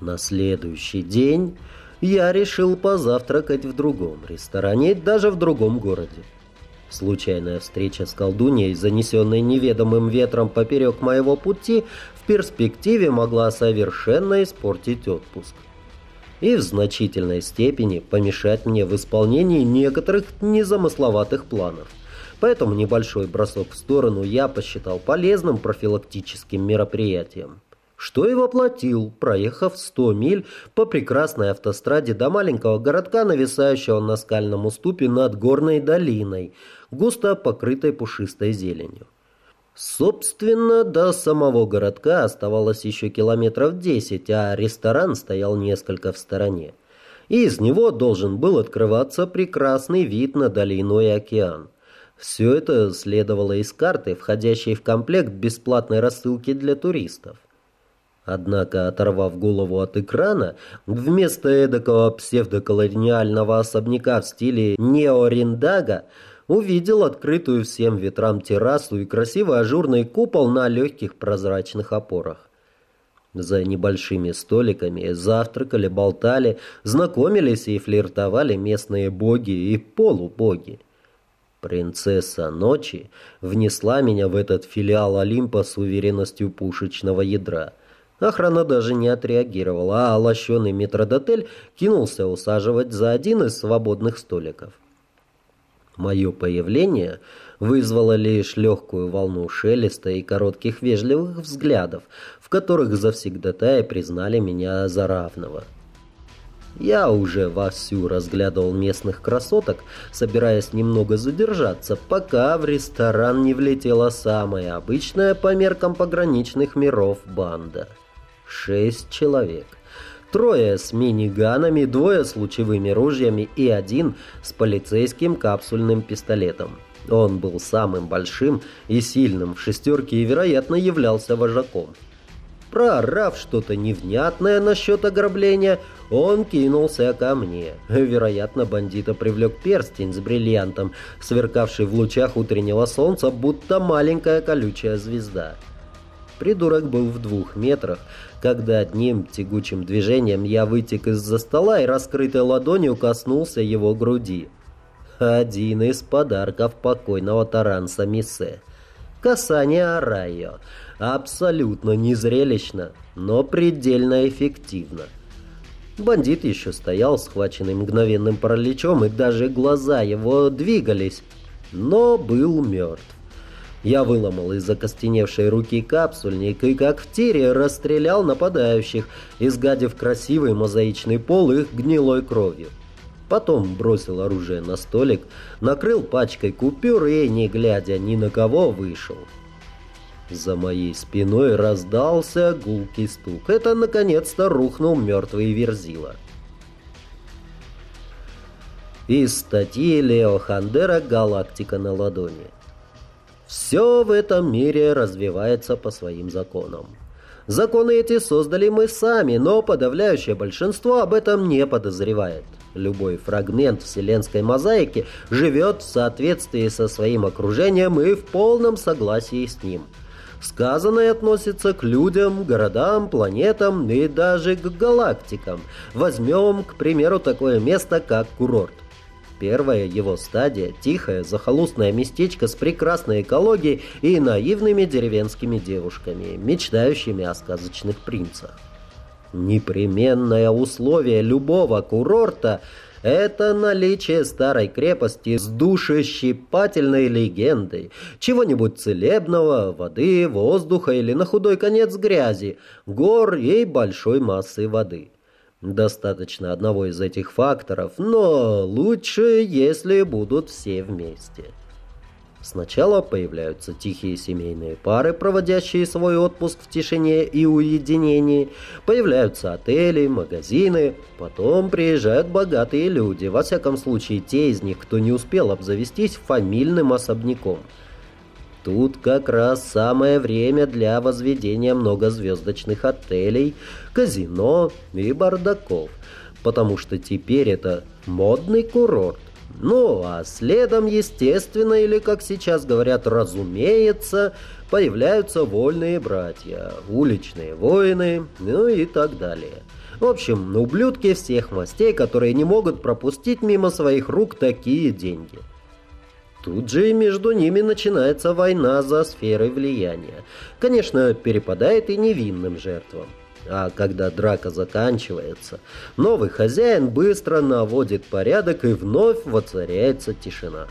На следующий день я решил позавтракать в другом ресторане, даже в другом городе. Случайная встреча с колдуньей, занесенной неведомым ветром поперек моего пути, в перспективе могла совершенно испортить отпуск. И в значительной степени помешать мне в исполнении некоторых незамысловатых планов. Поэтому небольшой бросок в сторону я посчитал полезным профилактическим мероприятием что и воплотил, проехав 100 миль по прекрасной автостраде до маленького городка, нависающего на скальном уступе над горной долиной, густо покрытой пушистой зеленью. Собственно, до самого городка оставалось еще километров 10, а ресторан стоял несколько в стороне. И из него должен был открываться прекрасный вид на долину и океан. Все это следовало из карты, входящей в комплект бесплатной рассылки для туристов. Однако, оторвав голову от экрана, вместо эдакого псевдоколониального особняка в стиле неориндага увидел открытую всем ветрам террасу и красивый ажурный купол на легких прозрачных опорах. За небольшими столиками завтракали, болтали, знакомились и флиртовали местные боги и полубоги. Принцесса ночи внесла меня в этот филиал Олимпа с уверенностью пушечного ядра – Охрана даже не отреагировала, а лощеный метродотель кинулся усаживать за один из свободных столиков. Мое появление вызвало лишь легкую волну шелеста и коротких вежливых взглядов, в которых завсегдатаи признали меня за равного. Я уже вовсю разглядывал местных красоток, собираясь немного задержаться, пока в ресторан не влетела самая обычная по меркам пограничных миров банда – Шесть человек. Трое с миниганами, двое с лучевыми ружьями и один с полицейским капсульным пистолетом. Он был самым большим и сильным в шестерке и, вероятно, являлся вожаком. Проорав что-то невнятное насчет ограбления, он кинулся ко мне. Вероятно, бандита привлек перстень с бриллиантом, сверкавший в лучах утреннего солнца, будто маленькая колючая звезда. Придурок был в двух метрах, когда одним тягучим движением я вытек из-за стола и раскрытой ладонью коснулся его груди. Один из подарков покойного Таранса Миссе. Касание Арайо. Абсолютно незрелищно, но предельно эффективно. Бандит еще стоял, схваченный мгновенным параличом, и даже глаза его двигались, но был мертв. Я выломал из закостеневшей руки капсульник и, как в тире, расстрелял нападающих, изгадив красивый мозаичный пол их гнилой кровью. Потом бросил оружие на столик, накрыл пачкой купюр и, не глядя ни на кого, вышел. За моей спиной раздался гулкий стук. Это, наконец-то, рухнул мертвый Верзила. Из статьи Лео Хандера «Галактика на ладони». Все в этом мире развивается по своим законам. Законы эти создали мы сами, но подавляющее большинство об этом не подозревает. Любой фрагмент вселенской мозаики живет в соответствии со своим окружением и в полном согласии с ним. Сказанное относится к людям, городам, планетам и даже к галактикам. Возьмем, к примеру, такое место, как курорт. Первая его стадия – тихое, захолустное местечко с прекрасной экологией и наивными деревенскими девушками, мечтающими о сказочных принцах. Непременное условие любого курорта – это наличие старой крепости с душещипательной легендой, чего-нибудь целебного, воды, воздуха или на худой конец грязи, гор и большой массы воды – Достаточно одного из этих факторов, но лучше, если будут все вместе. Сначала появляются тихие семейные пары, проводящие свой отпуск в тишине и уединении. Появляются отели, магазины. Потом приезжают богатые люди, во всяком случае те из них, кто не успел обзавестись фамильным особняком – Тут как раз самое время для возведения многозвездочных отелей, казино и бардаков, потому что теперь это модный курорт. Ну, а следом, естественно, или, как сейчас говорят, разумеется, появляются вольные братья, уличные воины, ну и так далее. В общем, ублюдки всех мастей, которые не могут пропустить мимо своих рук такие деньги. Тут же и между ними начинается война за сферой влияния. Конечно, перепадает и невинным жертвам. А когда драка заканчивается, новый хозяин быстро наводит порядок и вновь воцаряется тишина.